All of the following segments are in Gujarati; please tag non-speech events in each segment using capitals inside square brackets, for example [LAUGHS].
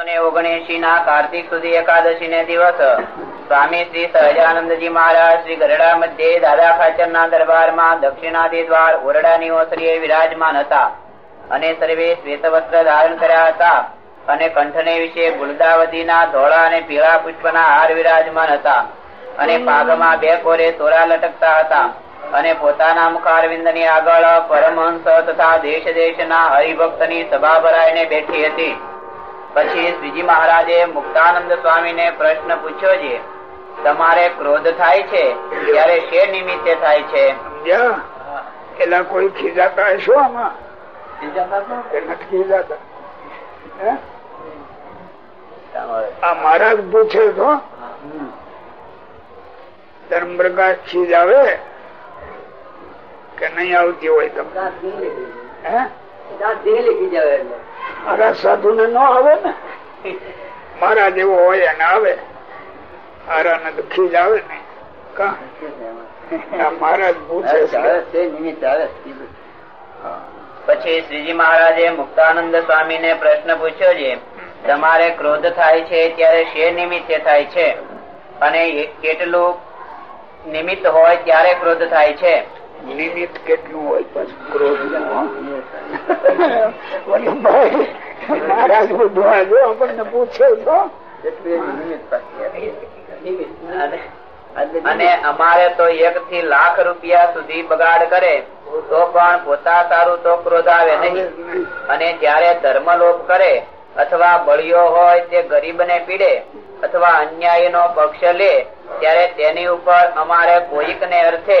ચૌદસો ને ઓગણએસી ના કાર્તિક સુધી એકાદશી ને દિવસ. સ્વામી શ્રી સહજાનંદજી મહારાજ શ્રી ગરડા મધ્યે દાદા ખાચર ના દરબારમાં દક્ષિણાદી દ્વાર ઓરડાની ઓસરીએ વિરાજમાન હતા અને સર્વે શ્વેત વસ્ત્ર ધારણ કર્યા હતા અને કંઠને વિશે ગુલદાવતીના ધોળા અને પીળા પુષ્પના હાર વિરાજમાન હતા અને પાગમાં બે કોરે તોરા લટકતા હતા અને પોતાના મુખારવિંદની આગળ પરમહંસ તથા દેશ દેશના હરિભક્તની સભા ભરાઈને બેઠી હતી. પછી શ્રીજી મહારાજે મુક્તાનંદ સ્વામીને પ્રશ્ન પૂછ્યો છે તમારે ક્રોધ થાય છે? ત્યારે શે નિમિત્તે થાય છે? એલા કોઈ ખીજાતા શું આમાં? ખીજાતા આ મહારાજ પૂછે તો. ધર્મ પ્રકાશ ખીજ આવે કે નહીં આવતી હોય તમને હે? મારા સાધુ ને ન આવે ને? મારા જેવો હોય એને આવે. હારા ને તો ખીજ આવે ને. પછી શ્રીજી મહારાજે મુક્તાનંદ સ્વામી ને પ્રશ્ન પૂછ્યો છે, તમારે ક્રોધ થાય છે ત્યારે શે નિમિત્તે થાય છે? અને કેટલું નિમિત્ત હોય ત્યારે ક્રોધ થાય છે? નિમિત્ત કેટલું હોય પછી? ક્રોધ વલ્લભભાઈ, મહારાજ જો આપણને પૂછે તો. અને- અને અમારે તો એક થી લાખ રૂપિયા સુધી બગાડ કરે તો પણ પોતા સારું તો ક્રોધ આવે નહીં. અને જયારે ધર્મલોપ કરે અથવા બળિયો હોય તે ગરીબ ને પીડે અથવા અન્યાય નો પક્ષ લે ત્યારે તેની ઉપર અમારે કોઈક ને અર્થે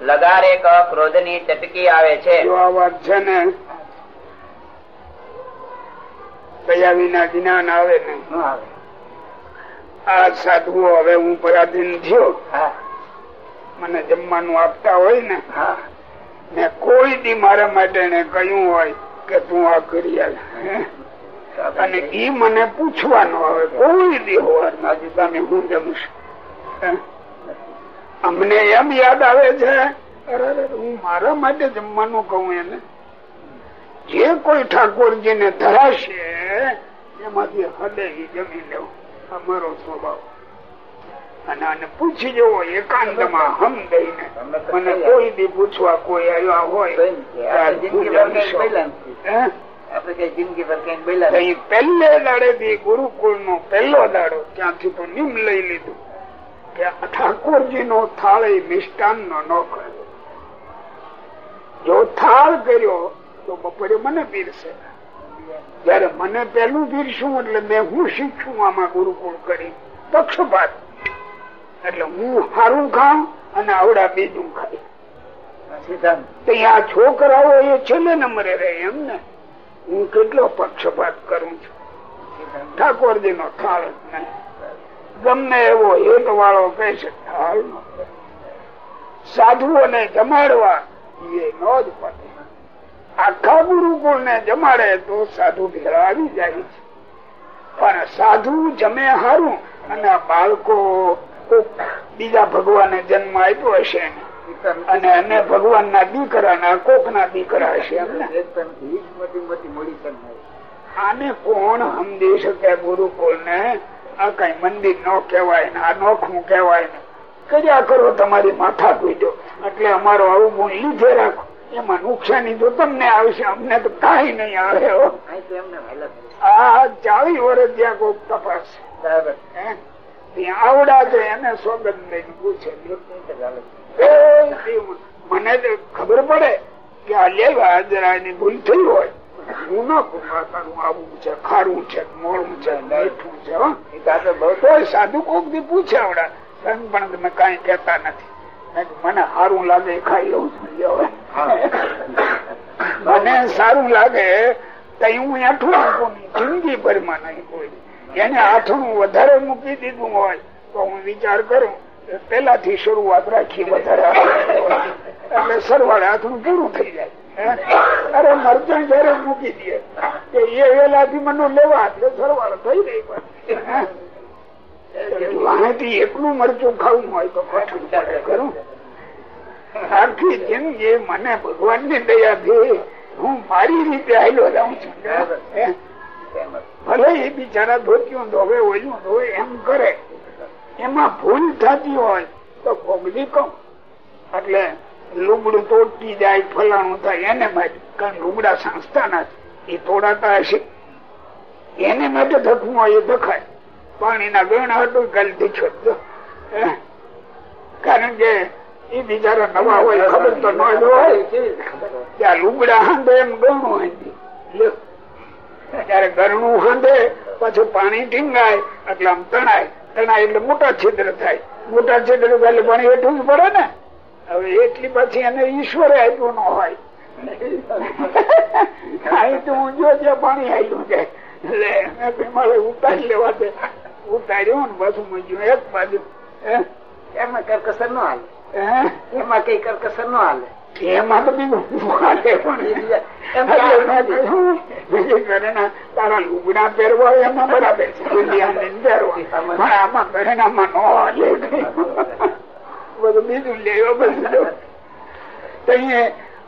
લગારે ક્રોધની ચટકી આવે છે. જો આ વાત છે ને કયા વિના જ્ઞાન આવે ને? આ સાધુઓ હવે હું પરાધીન થયો. મને જમવાનું આપતા હોય ને ને કોઈ દી મારા માટે ને કહ્યું હોય કે તું આ કરી? અને ઈ મને પૂછવાનું આવે. કોઈ દી હોવા આજે તમે હું જમશ હે? અમને એમ યાદ આવે છે અરે હું મારા માટે જમવાનું કહું એને. જે કોઈ ઠાકોરજી ને ધરાશે એમાંથી હદે જમી લેવું. અમારો સ્વભાવ. અને પૂછી જવો એકાંતમાં હમ દઈને. મને કોઈ બી પૂછવા કોઈ આવ્યા હોય જિંદગી પહેલે દાડે થી ગુરુકુળ નો પહેલો દાડો ત્યાંથી તો નિમ લઈ લીધું. ઠાકોરજી નો થાળ એ મિષ્ટાન નો ન કર્યો જો થાળ કર્યો તો બપોરે મને પીરશે જયારે મને પેલું પીરશું એટલે મેં હું શીખું આમાં ગુરુકુળ કરી. પક્ષપાત. એટલે હું સારું ખાઉં અને આવડા બીજું ખાઈ. ત્યાં છોકરાઓ એ છેલ્લે નંબરે રહે એમ ને હું કેટલો પક્ષપાત કરું છું? ઠાકોરજી નો થાળ જ નહીં. ગમે એવો હેત વાળો કહે છે થાળ નો સાધુઓને જમાડવા એ નો જ પડે. આખા ગુરુકુળ ને જમાડે તો સાધુ ભેળા આવી જાય છે. પણ સાધુ જમે હારું અને બાળકો બીજા ભગવાને જન્મ આપ્યો હશે અને એને ભગવાન ના દીકરા ના કોક ના દીકરા હશે એમને આને કોણ સમજી શકે ગુરુકુળ ને આ કઈ મંદિર નો કહેવાય ને આ નોખું કહેવાય ને. કર્યા કરો તમારી માથા પીડો એટલે અમારો આવું ગુણ લીધે રાખો. એમાં નુકસાની તો તમને આવશે અમને તો કઈ નહીં આવે. આ ચાલીસ વર્ષ ત્યાં કોક તપાસ? ત્યાં આવડા છે એને સોગંદ લઈને પૂછે. મને ખબર પડે કે આ લેવા હાજરાની ભૂલ થઈ હોય. હું ન આવું છે ખારું છે મોડું છે મીઠું છે હો. સાધુ કોકથી પૂછે આવડા સંત પણ તમે કઈ કેતા નથી. મને સારું લાગે ખાઈ લઉં છું મને સારું લાગે તો હું આઠું મૂકું નહીં જિંદગી ભરમાં નહીં કોઈ. એને આઠનું વધારે મૂકી દીધું હોય તો હું વિચાર કરું કે પેલાથી શરૂઆત રાખી વધારે. [LAUGHS] એટલે સરવાળે આઠનું પૂરું થઈ જાય? અરે મરચાં જયારે મૂકી દે. કે એ વેલાથી મને લેવા એટલે સરવાળો થઈ રહી. હે? વાહેથી એકલું મરચું ખાવું હોય તો કઠણ પડે ખરું. આખી જિંદગી મને ભગવાનની દયાથી હું મારી રીતે આવેલો રહું છું. ભલે એ બિચારા ધોત્યું ધોવે ઓયું ધોવે, એમ કરે. એમાં ભૂલ થતી હોય તો ભોગવી કહું. એટલે લુગડું તોડતી જાય, ફલાણું થાય, એને માટે કારણ લુગડા સંસ્થાના છે એ તોડાતા હશે. એને માટે ધકવું હોય એ ધખાય પાણીના વેણ હતું કાલ દીક્ષો કારણ કે એ બિચારા નવા હોય, ખબર તો ન હોય. ત્યાં લુગડા હાંધે એમ ગણું હાંધી ત્યારે ગરણું હાંધે, પાછું પાણી ટીંગાય એટલે આમ તણાય. તણાય એટલે મોટા છિદ્ર થાય. મોટા છિદ્ર એટલે પાણી વેઠવું પડે ને. હવે એટલી પછી એને ઈશ્વરે આપ્યું ન હોય. અહીં તો ઊંજો છે પાણી આવ્યું છે. એટલે મારે ઉતારી લેવા દે. ઉતાર્યું ને મૂક્યું એક બાજુ? એમાં કરકસર નો હાલે? એમાં કઈ કરકસર નો હાલે. એમાં તો બીજું તારા લુગડા પહેરવા હોય એમાં બરાબર છે. આમાં ઘરેનામાં ન હાલે. બધું બીજું લેવા બધું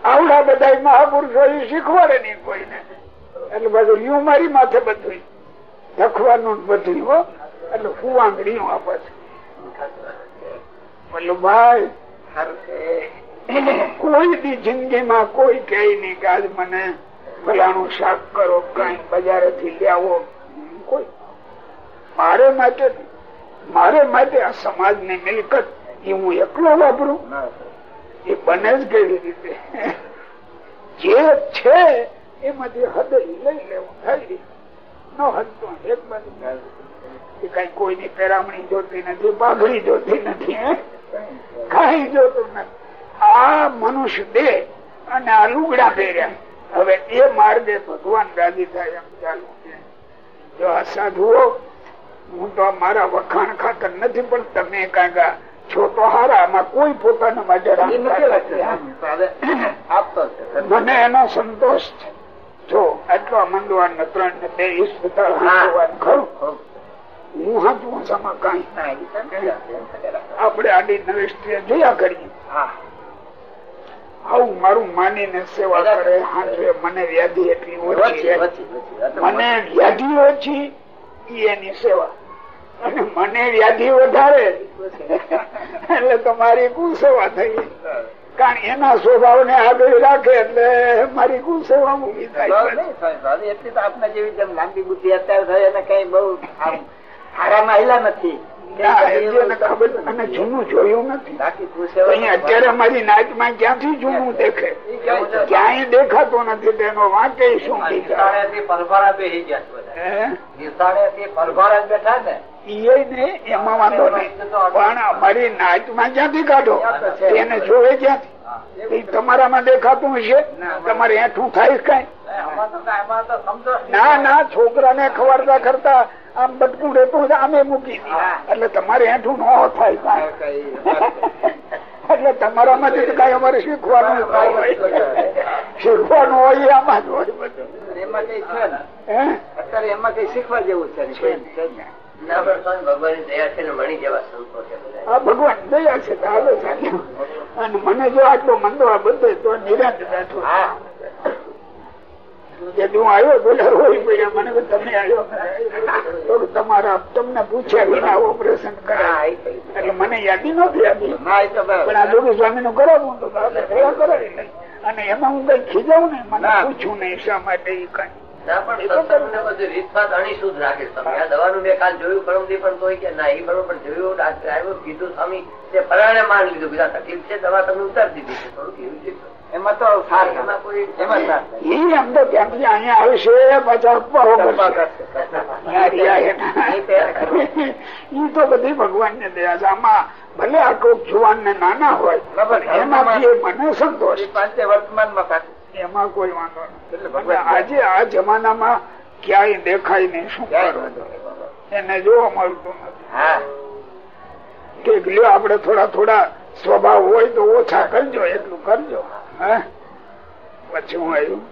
આવડા બધા મહાપુરુષો શીખવાડે નહીં કોઈને. એટલે બધું લ્યુ મારી માથે બધું લખવાનું બધું હો. એટલે ફુવાંગડીઓ આપે ભાઈ, કોઈ બી જિંદગીમાં કોઈ કહે નહીં કે આજ મને ફલાણું શાક કરો, કઈ બજારેથી લાવો. કોઈ. મારે માટે મારે માટે આ સમાજની મિલકત એ હું એકલો વાપરું? એ બને જ કેવી રીતે? જે છે, એમાંથી હદ લઈ લેવું, થઈ નો હદ તો એક બાજુ એ કઈ કોઈની પેરામણી જોતી નથી, પાઘડી જોતી નથી કઈ જોતું નથી. આ મનુષ્ય દેહ અને આ લુગડા પહેર્યા. હવે એ માર્ગે ભગવાન રાજી થાય એમ ચાલુ જો આ સાધુઓ, હું તો મારા વખાણ ખાતર નથી, પણ તમે કાંઈક આ છો તો હારા આમાં કોઈ પોતાના માટે મને એનો સંતોષ છે. જો આટલા મંદવાન ને ત્રણ ને બે ઈસ્પતાળ ખરું. હું હાંચવું સામા કઈ આપડે આડી નરેષ્ઠીએ જોયા કરીએ. આવું મારું માનીને સેવા કરે હાંચવે મને વ્યાધિ એટલી ઓછી મને વ્યાધિ ઓછી એની સેવા. મને વ્યાધિ વધારે. એટલે તમારી કુસેવા થઈ. કારણ એના સ્વભાવ ને આગળ રાખે એટલે મારી કુસેવા મૂકી થાય. એટલી તો આપના જેવી જેમ લાંબી બુદ્ધિ અત્યારે થઈ અને કઈ બહુ આમ મહિલા નથી. અત્યારે અમારી નાચમાં ક્યાંથી જૂનું દેખે? ક્યાંય દેખાતો નથી તેનો વાંકે શું હે? બેઠા ને એમાં વાંધો નહીં. પણ અમારી નાચમાં ક્યાંથી કાઢો? એને જોવે ક્યાંથી? તમારામાં દેખાતું હશે? તમારે એઠું થાય કઈ? આમાં તો આમાં તો સમજો ના ના છોકરાને ખવડતા કરતા આમ બટકું રહેતું આમે મૂકી એટલે તમારે એઠું ન થાય કઈ. એટલે તમારામાંથી તો કઈ અમારે શીખવાનું શીખવાનું હોય એ આમાં જ હોય બધું. એમાં કઈ છે હે? અત્યારે એમાં કઈ શીખવા જેવું છે જ. ભગવાન દયા છે મણી જેવા સંતો છે ભગવાન દયા છે તો હાલો સાચું. અને મને જો આટલો મંદવા બધે તો નિરાંત બેઠો હા. હું આવ્યો બોલા રોઈ પડ્યા મને તમે આવ્યો. થોડું તમારા તમને પૂછ્યા વિના ઓપરેશન કરાય એટલે મને યાદી નથી આપી. પણ આ જોગી સ્વામી નું કરાવું તો કરાવી અને એમાં હું કઈ ખીજાવું ને મને ના. પૂછ્યું નહીં શા માટે કઈ. ના પણ સત્સંગને બધું રીતભાત અણી શુદ્ધ રાખે છે. સ્વામી. આ દવાનું મેં કાલ જોયું પરમદી પણ તોય કે ના એ બરોબર જોયું. ડાક્ટર આવ્યો કીધું સ્વામી તે પરાણે માન લીધું. બીજા તકલીફ છે? દવા તમે ઉતારી દીધી છે. થોડુંક એવું છે. એમાં તો સાર એમાં કોઈ એમાં સાર ઈ આમ તો ત્યાંથી અહીંયા આવશે પાછા અપવાહો કરશે. યાર, યાર. ઈ તો બધી ભગવાન ને દયા છે. આમાં ભલે આ કોક જુવાન ને નાના હોય એમાંથી મને સંતોષ. પાંચે વર્તમાનમાં પાછું. એમાં કોઈ વાંધો એટલે આજે આ જમાનામાં ક્યાંય દેખાય નહીં શું. એને જોવા મળતું નથી. કે લ્યો આપડે થોડા થોડા સ્વભાવ હોય તો ઓછા કરજો એટલું કરજો. હે? પછી હું આવ્યું.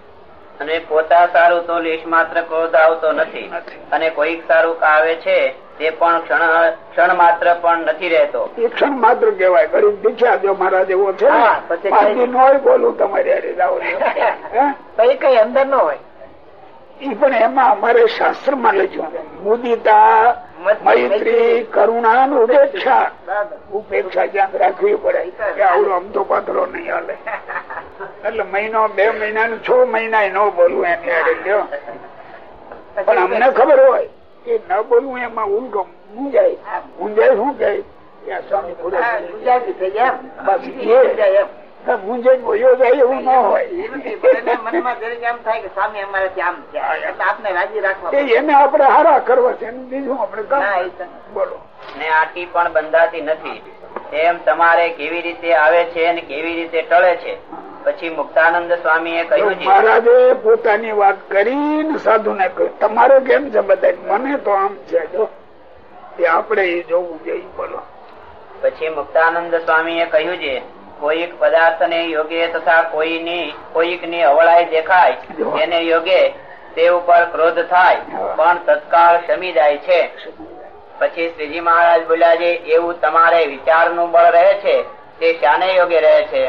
અને પોતા સારું તો લેશ માત્ર ક્રોધ આવતો નથી. નથી. અને કોઈક સારું આવે છે તે પણ ક્ષણ ક્ષણ માત્ર પણ નથી રહેતો. એ ક્ષણ માત્ર કેવાય ગરીબ દીખ્યા જો મારા જેવો છે પછી નો બોલું તમારી હારે જાઓ તો એ કઈ અંદર નો હોય. એ પણ એમાં અમારે શાસ્ત્રમાં લખ્યું મુદિતા મૈત્રી કરુણા ઉપેક્ષા. ઉપેક્ષા ક્યાંક રાખવી પડે. કે આવડો આમ તો પાથરો નહીં હાલે. એટલે મહિનો બે મહિના છ મહિના ન બોલવું એની હારે પણ અમને ખબર હોય. કે ન બોલવું એમાં ઉલટો મૂંઝાય મૂંઝાય શું કહે કે આ સ્વામી ગુજરાતી થઈ ગયા બસ એ. મૂંઝાઈ બોલ્યો જાય એવું ન હોય. પણ એને મનમાં જરીક એમ થાય કે સ્વામી અમારાથી આમ છે. એટલે આપને રાજી રાખવા કે પડે. એને આપણે હારા કરવા છે. બીજું આપણે ના, કામ એ તો- બોલો. ને આટી પણ બંધાતી નથી. એમ તમારે કેવી રીતે આવે છે અને કેવી રીતે ટળે છે? પછી મુક્તાનંદ સ્વામી એ કહ્યું મહારાજે પોતાની વાત કરી સાધુ ને કહ્યું તમારે કેમ છે બધા? મને તો આમ છે જો. એ આપણે એ જોવું જોઈએ બોલો. પછી મુક્તાનંદ સ્વામી એ કહ્યું છે કોઈક પદાર્થ ને યોગ્ય તથા કોઈની કોઈકની અવળાઈ દેખાય તેને યોગ્ય તે ઉપર ક્રોધ થાય પણ તત્કાળ શમી જાય છે. પછી શ્રીજી મહારાજ બોલ્યા છે એવું તમારે વિચારનું બળ રહે છે? તે શાને યોગ્ય રહે છે?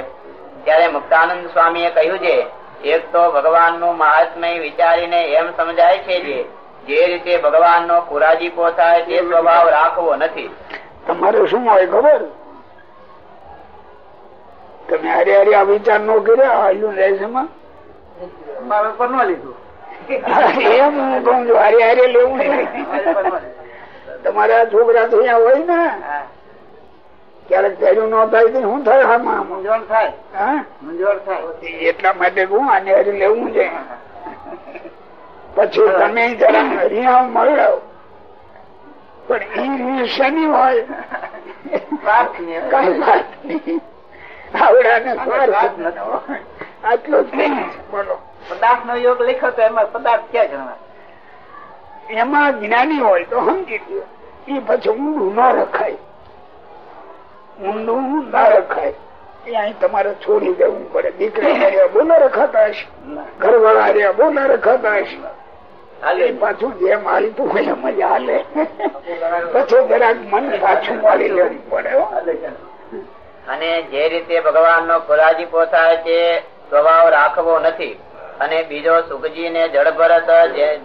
ત્યારે મુક્તાનંદ સ્વામી કહ્યું છે એક તો ભગવાનનું મહાત્મય વિચારીને એમ સમજાય છે જે જે રીતે ભગવાન નો કુરાજીપો થાય તે સ્વભાવ રાખવો નથી. તમારે શું હોય ખબર? તમે હારે હારે આ વિચાર નો કર્યા હાલ્યું જાય મારા ઉપર ન લીધું. એમ હું કઉ છું હારે હારે લેવું. તમારા છોકરા તો અહીંયા હોય ને. ક્યારેક પહેલું ન થાય તો શું થાય? આમાં? મૂંઝવણ થાય. હા? મૂંઝવણ થાય. એટલા માટે હું આને હરી લેવું છે. પછી તમે જરા હરિયા મળ્યો પણ એ શનિ હોય? કઈ વાત નહીં. આવડાને સ્વાર્થ ન હોય. આટલો બોલો. પદાર્થ નો યોગ લખ્યો તો એમાં પદાર્થ ક્યાં ગણવા એમાં જ્ઞાની હોય તો સમજી ગયો એ પછી ઊંડું ન રખાય. ઊંડું ના રખાય. એ અહીં તમારે છોડી દેવું પડે. દીકરા બોલા રખાતા હશે. ઘરવાળા હારે બોલા રખાતા હશે. પાછું જેમ હાલતું હોય એમ જ હાલે. પછી જરાક મન પાછું વાળી લેવું પડે અને જે રીતે ભગવાન નો ખોરાજીપો થાય છે સ્વભાવ રાખવો નથી. અને બીજો સુખજી ને જળભરત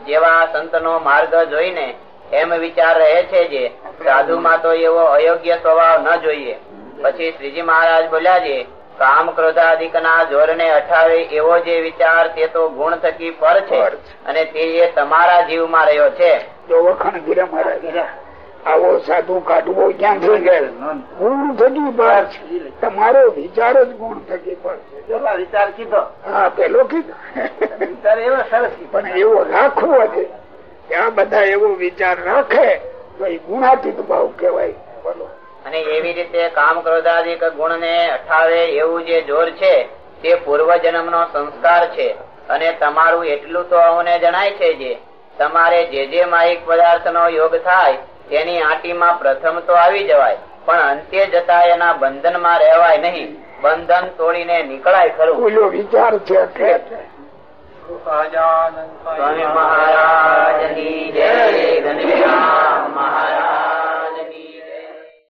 જેવા સંત નો માર્ગ જોઈને એમ વિચાર રહે છે જે સાધુ માં તો એવો અયોગ્ય સ્વભાવ ન જોઈએ. પછી શ્રીજી મહારાજ બોલ્યા છે કામ ક્રોધાધિક ના જોર ને અઠાવે એવો જે વિચાર તે તો ગુણ થકી પર છે. અને તે એ તમારા જીવમાં રહ્યો છે. વખાણ ગીરા મારા આવો સાધુ કાઢવો ક્યાં થઈ ગયો? ગુણ થકી પર છે. તમારો વિચાર જ ગુણ થકી પર છે. વિચાર કીધો. હા પેલો કીધો. વિચાર એવો સરસ પણ એવો રાખવો છે કે આ બધા એવો વિચાર રાખે તો એ ગુણાતીત ભાવ કેવાય બોલો. અને એવી રીતે કામ ક્રોધાદિક ગુણ ને અઠાવે એવું જે જોર છે તે પૂર્વ જન્મ નો સંસ્કાર છે. અને તમારું એટલું તો અમને જણાય છે જે તમારે જે જે માહિક પદાર્થ નો યોગ થાય તેની આંટીમાં પ્રથમ તો આવી જવાય પણ અંતે જતા એના બંધનમાં રહેવાય નહીં. બંધન તોડીને નીકળાય ખરું. વિચાર છે એટલે સ્વામી મહારાજ.